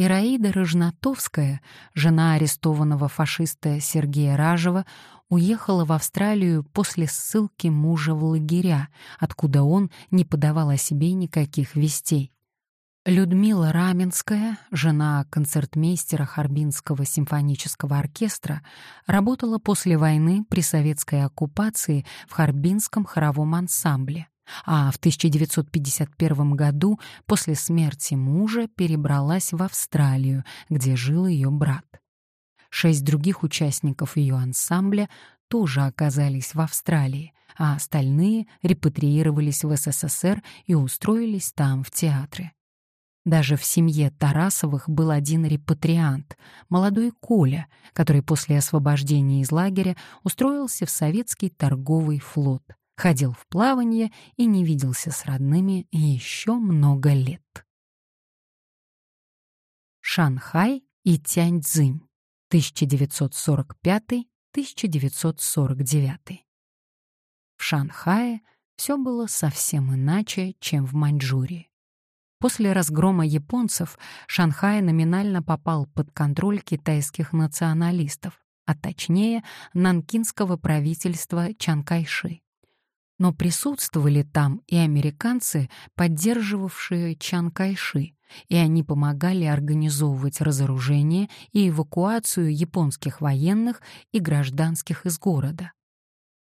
Ираида Рожнатовская, жена арестованного фашиста Сергея Ражева, уехала в Австралию после ссылки мужа в лагеря, откуда он не подавал о себе никаких вестей. Людмила Раменская, жена концертмейстера Харбинского симфонического оркестра, работала после войны при советской оккупации в Харбинском хоровом ансамбле а в 1951 году после смерти мужа перебралась в Австралию, где жил ее брат. Шесть других участников ее ансамбля тоже оказались в Австралии, а остальные репатриировались в СССР и устроились там в театры. Даже в семье Тарасовых был один репатриант, молодой Коля, который после освобождения из лагеря устроился в советский торговый флот — ходил в плавание и не виделся с родными еще много лет. Шанхай и Тяньцзинь, 1945-1949. В Шанхае все было совсем иначе, чем в Маньчжурии. После разгрома японцев Шанхай номинально попал под контроль китайских националистов, а точнее нанкинского правительства Чан Кайши но присутствовали там и американцы, поддерживавшие Чан Кайши, и они помогали организовывать разоружение и эвакуацию японских военных и гражданских из города.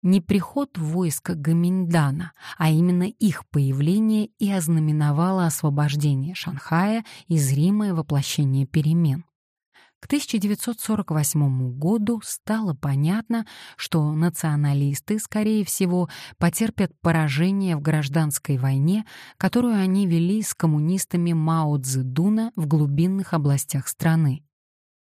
Не приход войска Гаминдана, а именно их появление и ознаменовало освобождение Шанхая и зримое воплощение перемен. К 1948 году стало понятно, что националисты, скорее всего, потерпят поражение в гражданской войне, которую они вели с коммунистами Мао Цзэдуна в глубинных областях страны.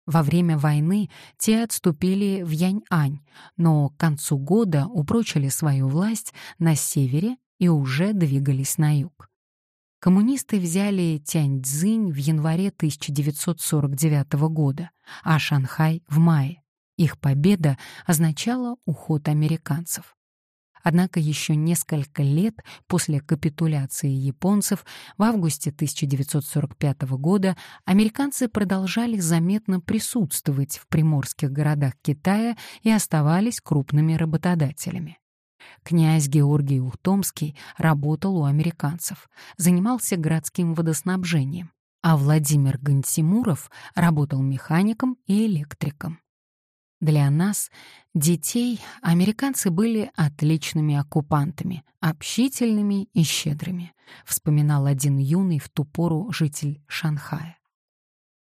Во время войны те отступили в Яньань, но к концу года упрочили свою власть на севере и уже двигались на юг. Коммунисты взяли Тяньцзинь в январе 1949 года, а Шанхай — в мае. Их победа означала уход американцев. Однако еще несколько лет после капитуляции японцев в августе 1945 года американцы продолжали заметно присутствовать в приморских городах Китая и оставались крупными работодателями. Князь Георгий Ухтомский работал у американцев, занимался городским водоснабжением, а Владимир Гантимуров работал механиком и электриком. Для нас, детей, американцы были отличными оккупантами, общительными и щедрыми, вспоминал один юный в ту пору житель Шанхая.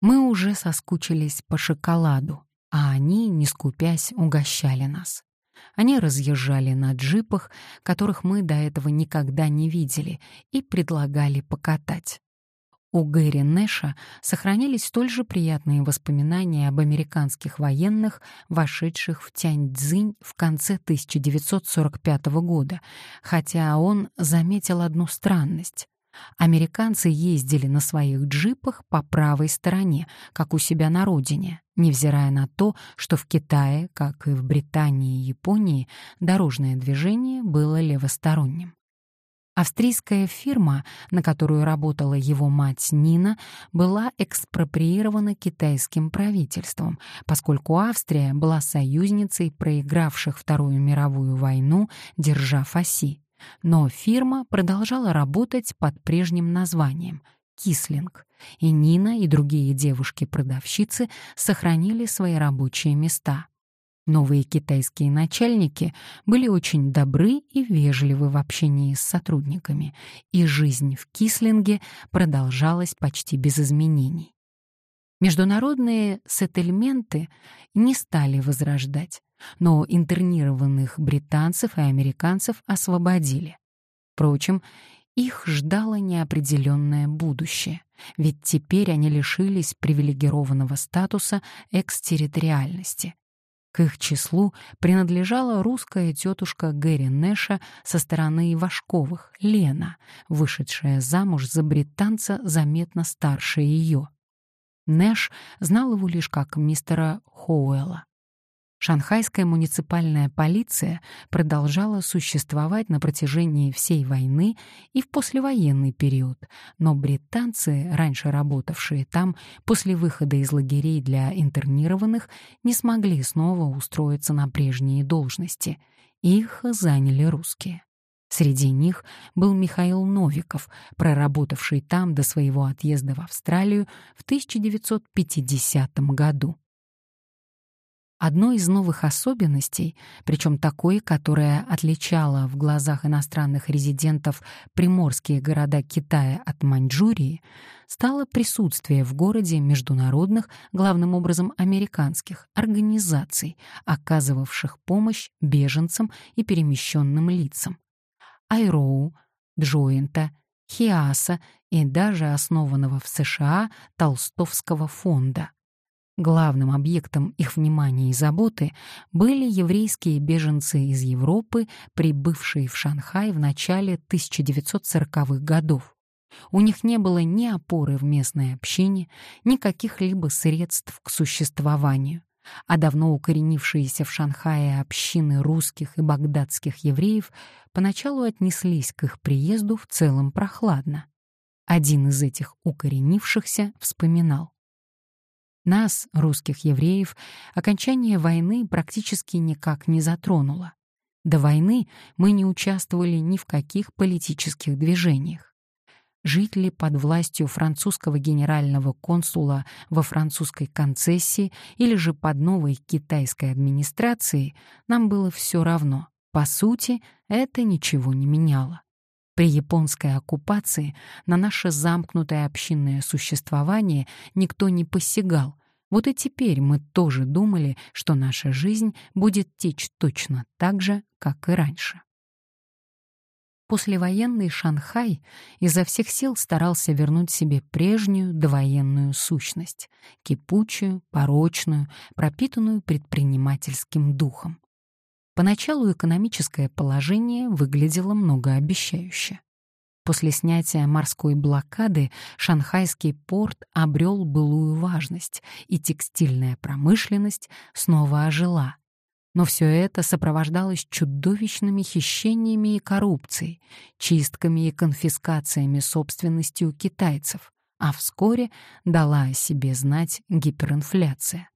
Мы уже соскучились по шоколаду, а они, не скупясь, угощали нас. Они разъезжали на джипах, которых мы до этого никогда не видели, и предлагали покатать. У Гэри Нэша сохранились столь же приятные воспоминания об американских военных, вошедших в Тяньцзинь в конце 1945 года, хотя он заметил одну странность. Американцы ездили на своих джипах по правой стороне, как у себя на родине, невзирая на то, что в Китае, как и в Британии и Японии, дорожное движение было левосторонним. Австрийская фирма, на которую работала его мать Нина, была экспроприирована китайским правительством, поскольку Австрия была союзницей проигравших Вторую мировую войну держав оси. Но фирма продолжала работать под прежним названием «Кислинг», и Нина и другие девушки-продавщицы сохранили свои рабочие места. Новые китайские начальники были очень добры и вежливы в общении с сотрудниками, и жизнь в Кислинге продолжалась почти без изменений. Международные сеттельменты не стали возрождать, но интернированных британцев и американцев освободили. Впрочем, их ждало неопределенное будущее, ведь теперь они лишились привилегированного статуса экстерриториальности. К их числу принадлежала русская тетушка Гэри Нэша со стороны Ивашковых, Лена, вышедшая замуж за британца заметно старше ее. Нэш знал его лишь как мистера Хоуэлла. Шанхайская муниципальная полиция продолжала существовать на протяжении всей войны и в послевоенный период, но британцы, раньше работавшие там, после выхода из лагерей для интернированных, не смогли снова устроиться на прежние должности. Их заняли русские. Среди них был Михаил Новиков, проработавший там до своего отъезда в Австралию в 1950 году. Одной из новых особенностей, причем такой, которая отличала в глазах иностранных резидентов приморские города Китая от Маньчжурии, стало присутствие в городе международных, главным образом американских, организаций, оказывавших помощь беженцам и перемещенным лицам. Айроу, Джоинта, Хиаса и даже основанного в США Толстовского фонда — Главным объектом их внимания и заботы были еврейские беженцы из Европы, прибывшие в Шанхай в начале 1940-х годов. У них не было ни опоры в местной общине, ни каких-либо средств к существованию, а давно укоренившиеся в Шанхае общины русских и багдадских евреев поначалу отнеслись к их приезду в целом прохладно. Один из этих укоренившихся вспоминал. Нас, русских евреев, окончание войны практически никак не затронуло. До войны мы не участвовали ни в каких политических движениях. Жить ли под властью французского генерального консула во французской концессии или же под новой китайской администрацией, нам было все равно. По сути, это ничего не меняло. При японской оккупации на наше замкнутое общинное существование никто не посягал. Вот и теперь мы тоже думали, что наша жизнь будет течь точно так же, как и раньше. Послевоенный Шанхай изо всех сил старался вернуть себе прежнюю довоенную сущность, кипучую, порочную, пропитанную предпринимательским духом. Поначалу экономическое положение выглядело многообещающе. После снятия морской блокады шанхайский порт обрел былую важность, и текстильная промышленность снова ожила. Но все это сопровождалось чудовищными хищениями и коррупцией, чистками и конфискациями собственности у китайцев, а вскоре дала о себе знать гиперинфляция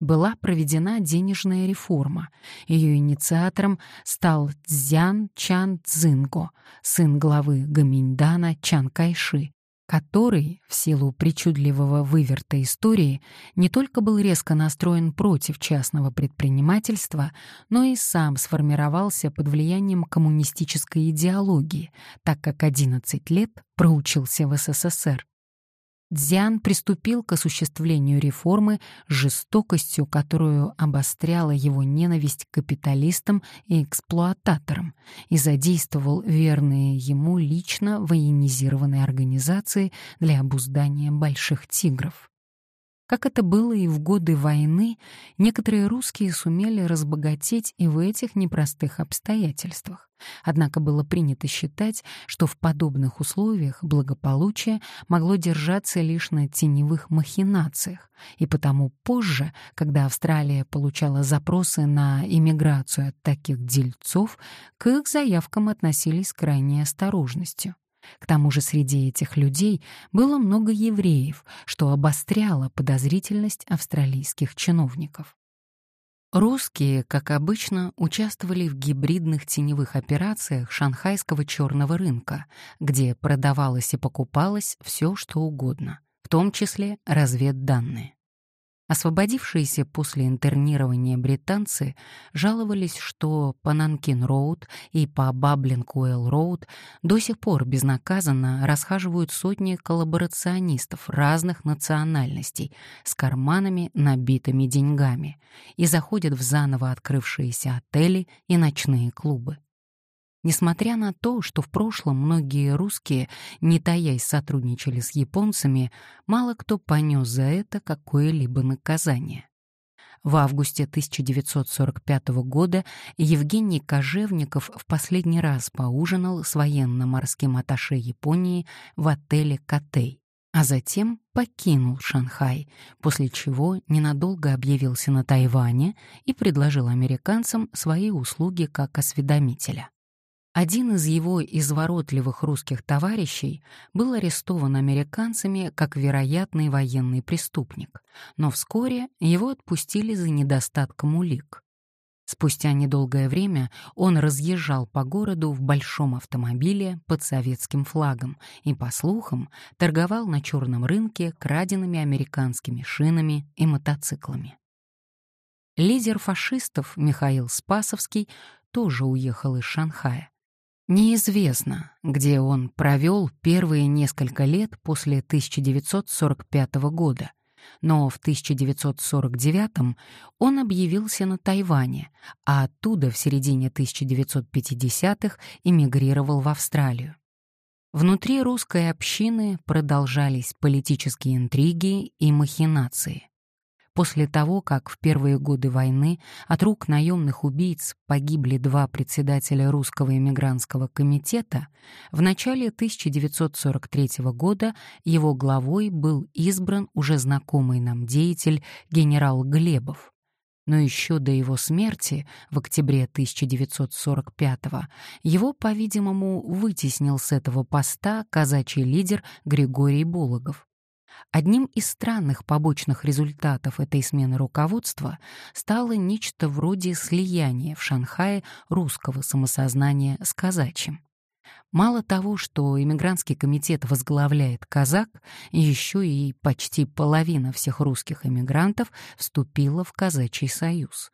была проведена денежная реформа. Ее инициатором стал Цзян Чан Цзинго, сын главы Гаминьдана Чан Кайши, который, в силу причудливого выверта истории, не только был резко настроен против частного предпринимательства, но и сам сформировался под влиянием коммунистической идеологии, так как 11 лет проучился в СССР. Дзян приступил к осуществлению реформы с жестокостью, которую обостряла его ненависть к капиталистам и эксплуататорам, и задействовал верные ему лично военизированные организации для обуздания больших тигров. Как это было и в годы войны, некоторые русские сумели разбогатеть и в этих непростых обстоятельствах. Однако было принято считать, что в подобных условиях благополучие могло держаться лишь на теневых махинациях, и потому позже, когда Австралия получала запросы на иммиграцию от таких дельцов, к их заявкам относились с крайней осторожностью. К тому же среди этих людей было много евреев, что обостряло подозрительность австралийских чиновников. Русские, как обычно, участвовали в гибридных теневых операциях шанхайского черного рынка, где продавалось и покупалось все, что угодно, в том числе разведданные. Освободившиеся после интернирования британцы жаловались, что по Нанкин-Роуд и по Баблинг-Уэлл-Роуд до сих пор безнаказанно расхаживают сотни коллаборационистов разных национальностей с карманами, набитыми деньгами, и заходят в заново открывшиеся отели и ночные клубы. Несмотря на то, что в прошлом многие русские, не таясь, сотрудничали с японцами, мало кто понес за это какое-либо наказание. В августе 1945 года Евгений Кожевников в последний раз поужинал с военно-морским атташе Японии в отеле «Катей», а затем покинул Шанхай, после чего ненадолго объявился на Тайване и предложил американцам свои услуги как осведомителя. Один из его изворотливых русских товарищей был арестован американцами как вероятный военный преступник, но вскоре его отпустили за недостатком улик. Спустя недолгое время он разъезжал по городу в большом автомобиле под советским флагом и, по слухам, торговал на черном рынке краденными американскими шинами и мотоциклами. Лидер фашистов Михаил Спасовский тоже уехал из Шанхая. Неизвестно, где он провел первые несколько лет после 1945 года, но в 1949 он объявился на Тайване, а оттуда в середине 1950-х эмигрировал в Австралию. Внутри русской общины продолжались политические интриги и махинации. После того, как в первые годы войны от рук наемных убийц погибли два председателя русского эмигрантского комитета, в начале 1943 года его главой был избран уже знакомый нам деятель генерал Глебов. Но еще до его смерти в октябре 1945 его, по-видимому, вытеснил с этого поста казачий лидер Григорий Булогов. Одним из странных побочных результатов этой смены руководства стало нечто вроде слияния в Шанхае русского самосознания с казачьим. Мало того, что иммигрантский комитет возглавляет казак, еще и почти половина всех русских эмигрантов вступила в казачий союз.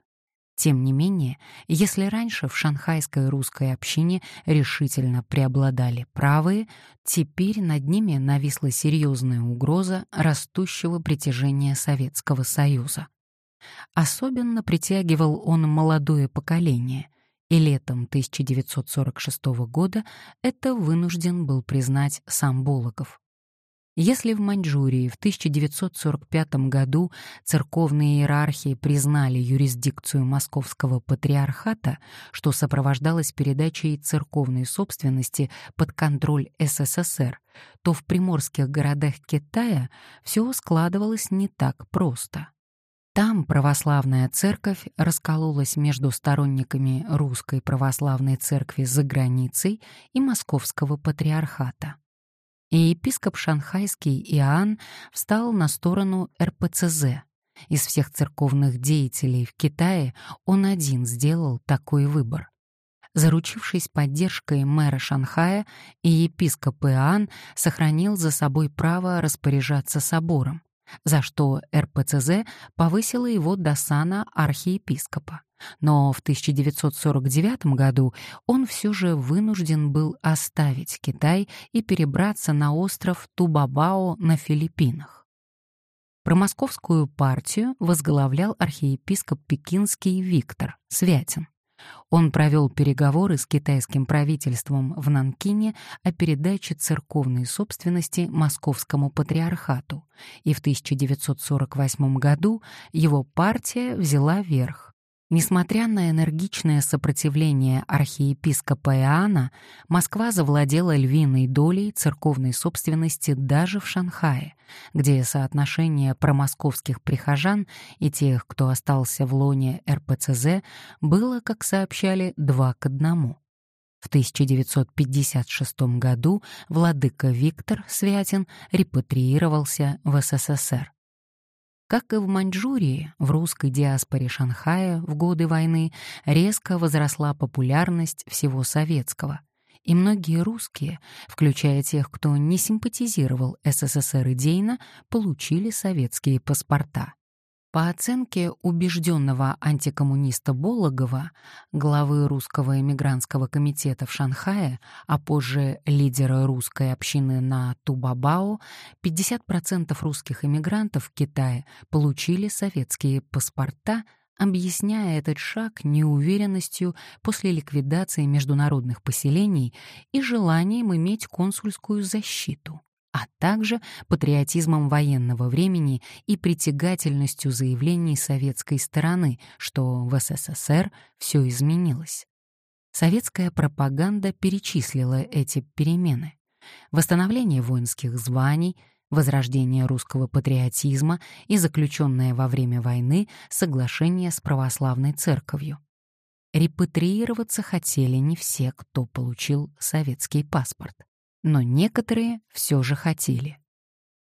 Тем не менее, если раньше в шанхайской русской общине решительно преобладали правые, теперь над ними нависла серьезная угроза растущего притяжения Советского Союза. Особенно притягивал он молодое поколение, и летом 1946 года это вынужден был признать сам Булаков. Если в Маньчжурии в 1945 году церковные иерархии признали юрисдикцию Московского патриархата, что сопровождалось передачей церковной собственности под контроль СССР, то в приморских городах Китая все складывалось не так просто. Там православная церковь раскололась между сторонниками русской православной церкви за границей и московского патриархата и епископ шанхайский Иоанн встал на сторону РПЦЗ. Из всех церковных деятелей в Китае он один сделал такой выбор. Заручившись поддержкой мэра Шанхая, и епископ Иоанн сохранил за собой право распоряжаться собором, за что РПЦЗ повысила его до сана архиепископа. Но в 1949 году он все же вынужден был оставить Китай и перебраться на остров Тубабао на Филиппинах. Промосковскую партию возглавлял архиепископ Пекинский Виктор Святин. Он провел переговоры с китайским правительством в Нанкине о передаче церковной собственности Московскому патриархату, и в 1948 году его партия взяла верх. Несмотря на энергичное сопротивление архиепископа Иоанна, Москва завладела львиной долей церковной собственности даже в Шанхае, где соотношение промосковских прихожан и тех, кто остался в лоне РПЦЗ, было, как сообщали, два к одному. В 1956 году владыка Виктор Святин репатриировался в СССР. Как и в Маньчжурии, в русской диаспоре Шанхая в годы войны резко возросла популярность всего советского. И многие русские, включая тех, кто не симпатизировал СССР идейно, получили советские паспорта. По оценке убежденного антикоммуниста Бологова, главы русского эмигрантского комитета в Шанхае, а позже лидера русской общины на Тубабао, 50% русских эмигрантов в Китае получили советские паспорта, объясняя этот шаг неуверенностью после ликвидации международных поселений и желанием иметь консульскую защиту а также патриотизмом военного времени и притягательностью заявлений советской стороны, что в СССР все изменилось. Советская пропаганда перечислила эти перемены. Восстановление воинских званий, возрождение русского патриотизма и заключенное во время войны соглашение с православной церковью. Репатриироваться хотели не все, кто получил советский паспорт, но некоторые все же хотели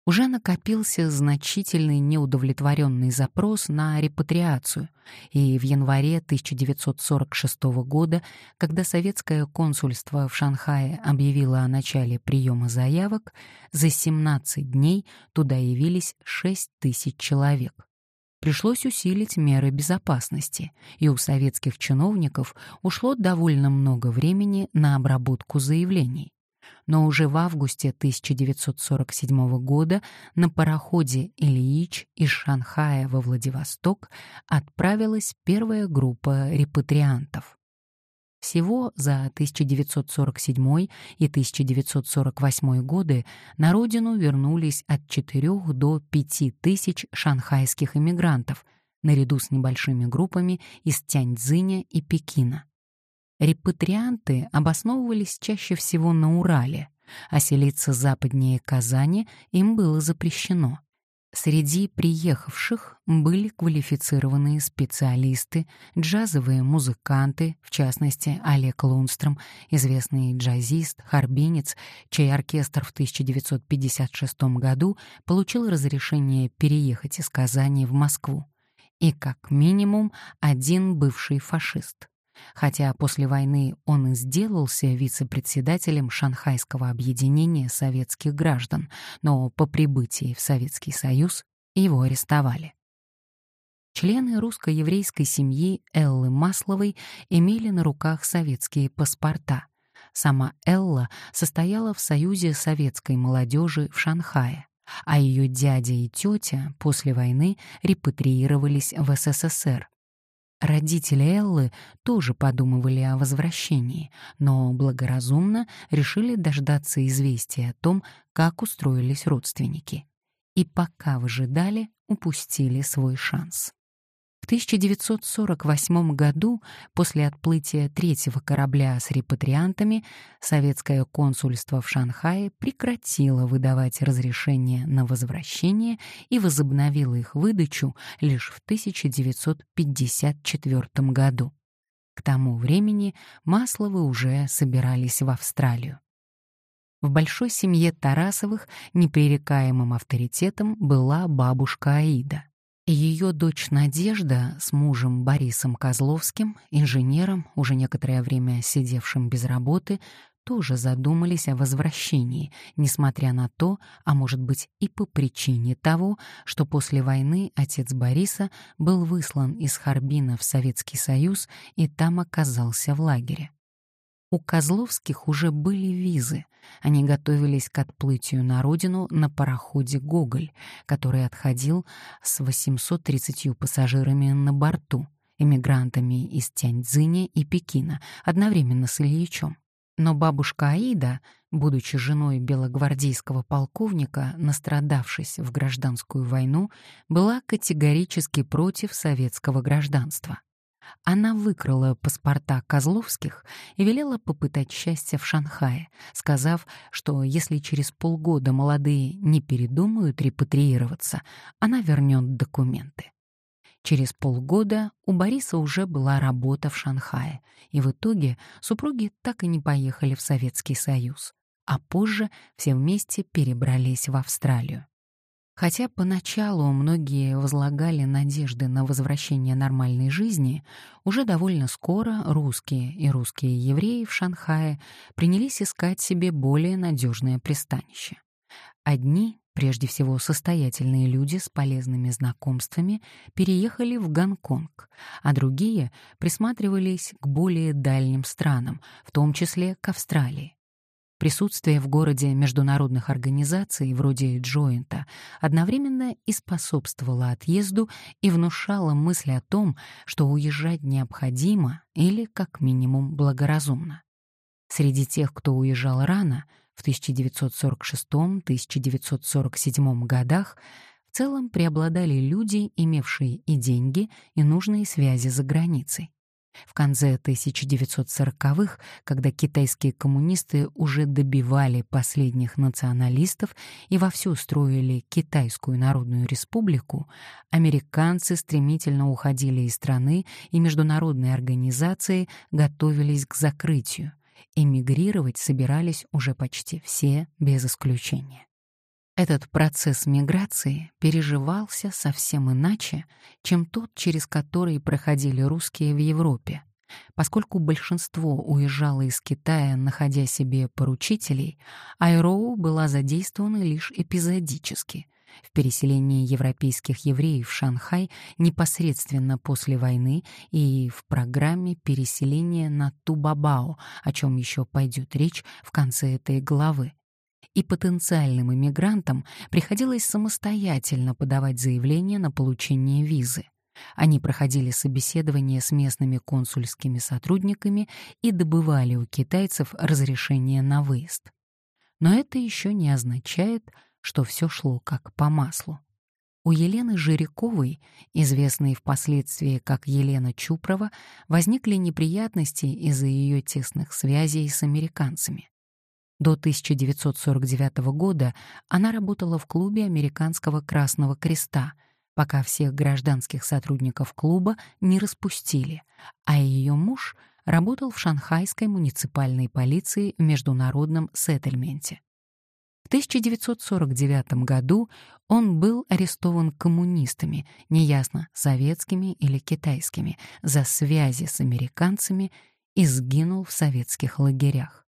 уже накопился значительный неудовлетворенный запрос на репатриацию, и в январе 1946 года, когда советское консульство в Шанхае объявило о начале приема заявок, за 17 дней туда явились 6 тысяч человек. Пришлось усилить меры безопасности, и у советских чиновников ушло довольно много времени на обработку заявлений но уже в августе 1947 года на пароходе «Ильич» из Шанхая во Владивосток отправилась первая группа репатриантов. Всего за 1947 и 1948 годы на родину вернулись от 4 до 5 тысяч шанхайских иммигрантов, наряду с небольшими группами из Тяньцзиня и Пекина. Репатрианты обосновывались чаще всего на Урале, а селиться западнее Казани им было запрещено. Среди приехавших были квалифицированные специалисты, джазовые музыканты, в частности Олег Лунстром, известный джазист, харбинец, чей оркестр в 1956 году получил разрешение переехать из Казани в Москву, и как минимум один бывший фашист хотя после войны он и сделался вице-председателем Шанхайского объединения советских граждан, но по прибытии в Советский Союз его арестовали. Члены русско-еврейской семьи Эллы Масловой имели на руках советские паспорта. Сама Элла состояла в Союзе советской молодежи в Шанхае, а ее дядя и тетя после войны репатриировались в СССР, Родители Эллы тоже подумывали о возвращении, но благоразумно решили дождаться известия о том, как устроились родственники. И пока выжидали, упустили свой шанс. В 1948 году, после отплытия третьего корабля с репатриантами, советское консульство в Шанхае прекратило выдавать разрешения на возвращение и возобновило их выдачу лишь в 1954 году. К тому времени Масловы уже собирались в Австралию. В большой семье Тарасовых непререкаемым авторитетом была бабушка Аида. Ее дочь Надежда с мужем Борисом Козловским, инженером, уже некоторое время сидевшим без работы, тоже задумались о возвращении, несмотря на то, а может быть и по причине того, что после войны отец Бориса был выслан из Харбина в Советский Союз и там оказался в лагере. У Козловских уже были визы. Они готовились к отплытию на родину на пароходе «Гоголь», который отходил с 830 пассажирами на борту, эмигрантами из Тяньцзиня и Пекина, одновременно с Ильичом. Но бабушка Аида, будучи женой белогвардейского полковника, настрадавшись в гражданскую войну, была категорически против советского гражданства. Она выкрала паспорта Козловских и велела попытать счастье в Шанхае, сказав, что если через полгода молодые не передумают репатриироваться, она вернет документы. Через полгода у Бориса уже была работа в Шанхае, и в итоге супруги так и не поехали в Советский Союз, а позже все вместе перебрались в Австралию. Хотя поначалу многие возлагали надежды на возвращение нормальной жизни, уже довольно скоро русские и русские евреи в Шанхае принялись искать себе более надежное пристанище. Одни, прежде всего состоятельные люди с полезными знакомствами, переехали в Гонконг, а другие присматривались к более дальним странам, в том числе к Австралии. Присутствие в городе международных организаций вроде Джоинта одновременно и способствовало отъезду и внушало мысль о том, что уезжать необходимо или как минимум благоразумно. Среди тех, кто уезжал рано, в 1946-1947 годах, в целом преобладали люди, имевшие и деньги, и нужные связи за границей. В конце 1940-х, когда китайские коммунисты уже добивали последних националистов и вовсю строили Китайскую Народную Республику, американцы стремительно уходили из страны, и международные организации готовились к закрытию. Эмигрировать собирались уже почти все, без исключения. Этот процесс миграции переживался совсем иначе, чем тот, через который проходили русские в Европе. Поскольку большинство уезжало из Китая, находя себе поручителей, Айроу была задействована лишь эпизодически. В переселении европейских евреев в Шанхай непосредственно после войны и в программе переселения на Тубабао, о чем еще пойдет речь в конце этой главы и потенциальным иммигрантам приходилось самостоятельно подавать заявление на получение визы. Они проходили собеседование с местными консульскими сотрудниками и добывали у китайцев разрешение на выезд. Но это еще не означает, что все шло как по маслу. У Елены Жиряковой, известной впоследствии как Елена Чупрова, возникли неприятности из-за ее тесных связей с американцами. До 1949 года она работала в клубе Американского Красного Креста, пока всех гражданских сотрудников клуба не распустили, а ее муж работал в шанхайской муниципальной полиции в международном сеттельменте. В 1949 году он был арестован коммунистами, неясно, советскими или китайскими, за связи с американцами и сгинул в советских лагерях.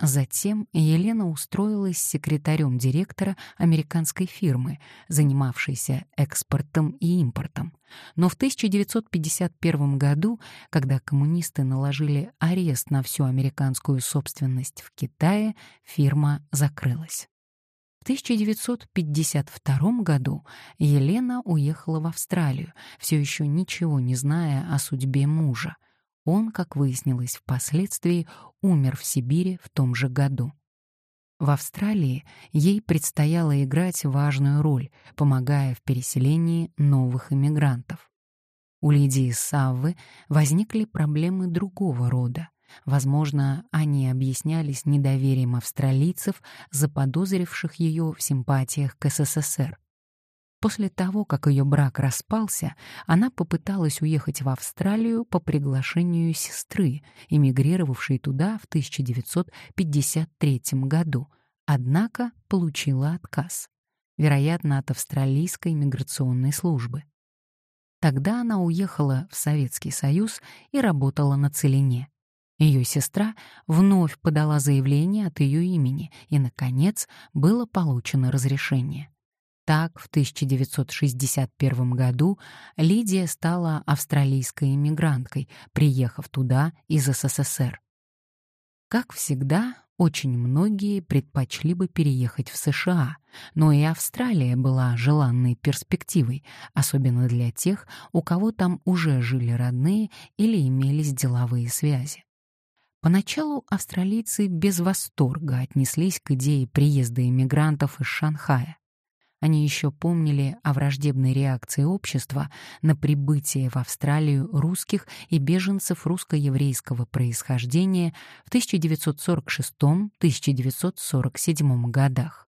Затем Елена устроилась секретарем директора американской фирмы, занимавшейся экспортом и импортом. Но в 1951 году, когда коммунисты наложили арест на всю американскую собственность в Китае, фирма закрылась. В 1952 году Елена уехала в Австралию, все еще ничего не зная о судьбе мужа — он, как выяснилось впоследствии, умер в Сибири в том же году. В Австралии ей предстояло играть важную роль, помогая в переселении новых иммигрантов. У Лидии Саввы возникли проблемы другого рода. Возможно, они объяснялись недоверием австралийцев, заподозривших ее в симпатиях к СССР. После того, как ее брак распался, она попыталась уехать в Австралию по приглашению сестры, эмигрировавшей туда в 1953 году, однако получила отказ, вероятно, от австралийской миграционной службы. Тогда она уехала в Советский Союз и работала на Целине. Ее сестра вновь подала заявление от ее имени, и, наконец, было получено разрешение. Так, в 1961 году Лидия стала австралийской иммигранткой, приехав туда из СССР. Как всегда, очень многие предпочли бы переехать в США, но и Австралия была желанной перспективой, особенно для тех, у кого там уже жили родные или имелись деловые связи. Поначалу австралийцы без восторга отнеслись к идее приезда иммигрантов из Шанхая. Они еще помнили о враждебной реакции общества на прибытие в Австралию русских и беженцев русско-еврейского происхождения в 1946-1947 годах.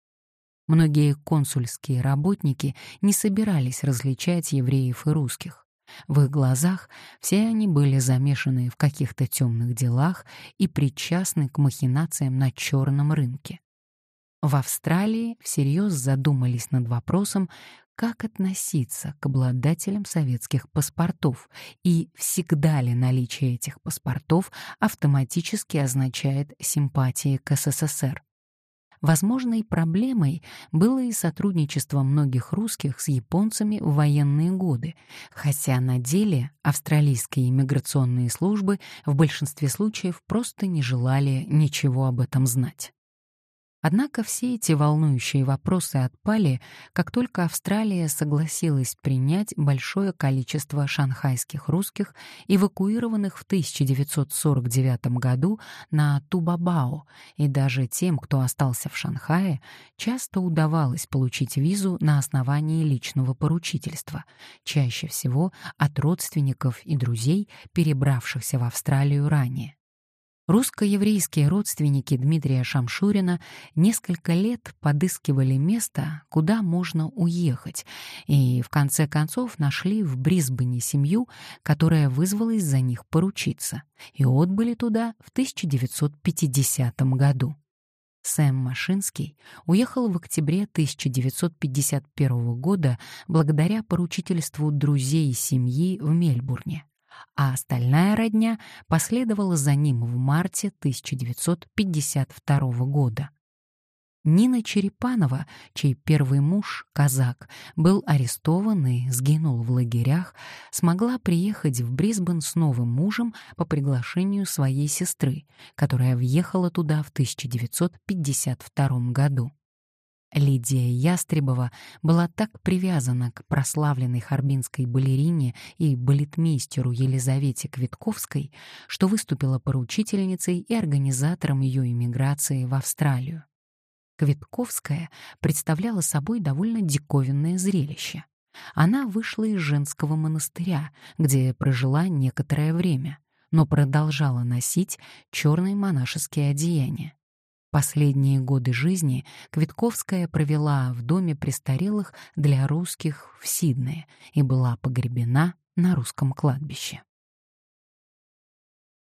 Многие консульские работники не собирались различать евреев и русских. В их глазах все они были замешаны в каких-то темных делах и причастны к махинациям на черном рынке. В Австралии всерьез задумались над вопросом, как относиться к обладателям советских паспортов и всегда ли наличие этих паспортов автоматически означает симпатии к СССР. Возможной проблемой было и сотрудничество многих русских с японцами в военные годы, хотя на деле австралийские иммиграционные службы в большинстве случаев просто не желали ничего об этом знать. Однако все эти волнующие вопросы отпали, как только Австралия согласилась принять большое количество шанхайских русских, эвакуированных в 1949 году на Тубабао, и даже тем, кто остался в Шанхае, часто удавалось получить визу на основании личного поручительства, чаще всего от родственников и друзей, перебравшихся в Австралию ранее. Русско-еврейские родственники Дмитрия Шамшурина несколько лет подыскивали место, куда можно уехать, и в конце концов нашли в Брисбене семью, которая вызвалась за них поручиться, и отбыли туда в 1950 году. Сэм Машинский уехал в октябре 1951 года благодаря поручительству друзей семьи в Мельбурне а остальная родня последовала за ним в марте 1952 года. Нина Черепанова, чей первый муж, казак, был арестован и сгинул в лагерях, смогла приехать в Брисбен с новым мужем по приглашению своей сестры, которая въехала туда в 1952 году. Лидия Ястребова была так привязана к прославленной харбинской балерине и балетмейстеру Елизавете Квитковской, что выступила поручительницей и организатором ее эмиграции в Австралию. Квитковская представляла собой довольно диковинное зрелище. Она вышла из женского монастыря, где прожила некоторое время, но продолжала носить черные монашеские одеяния. Последние годы жизни Квитковская провела в доме престарелых для русских в Сиднее и была погребена на русском кладбище.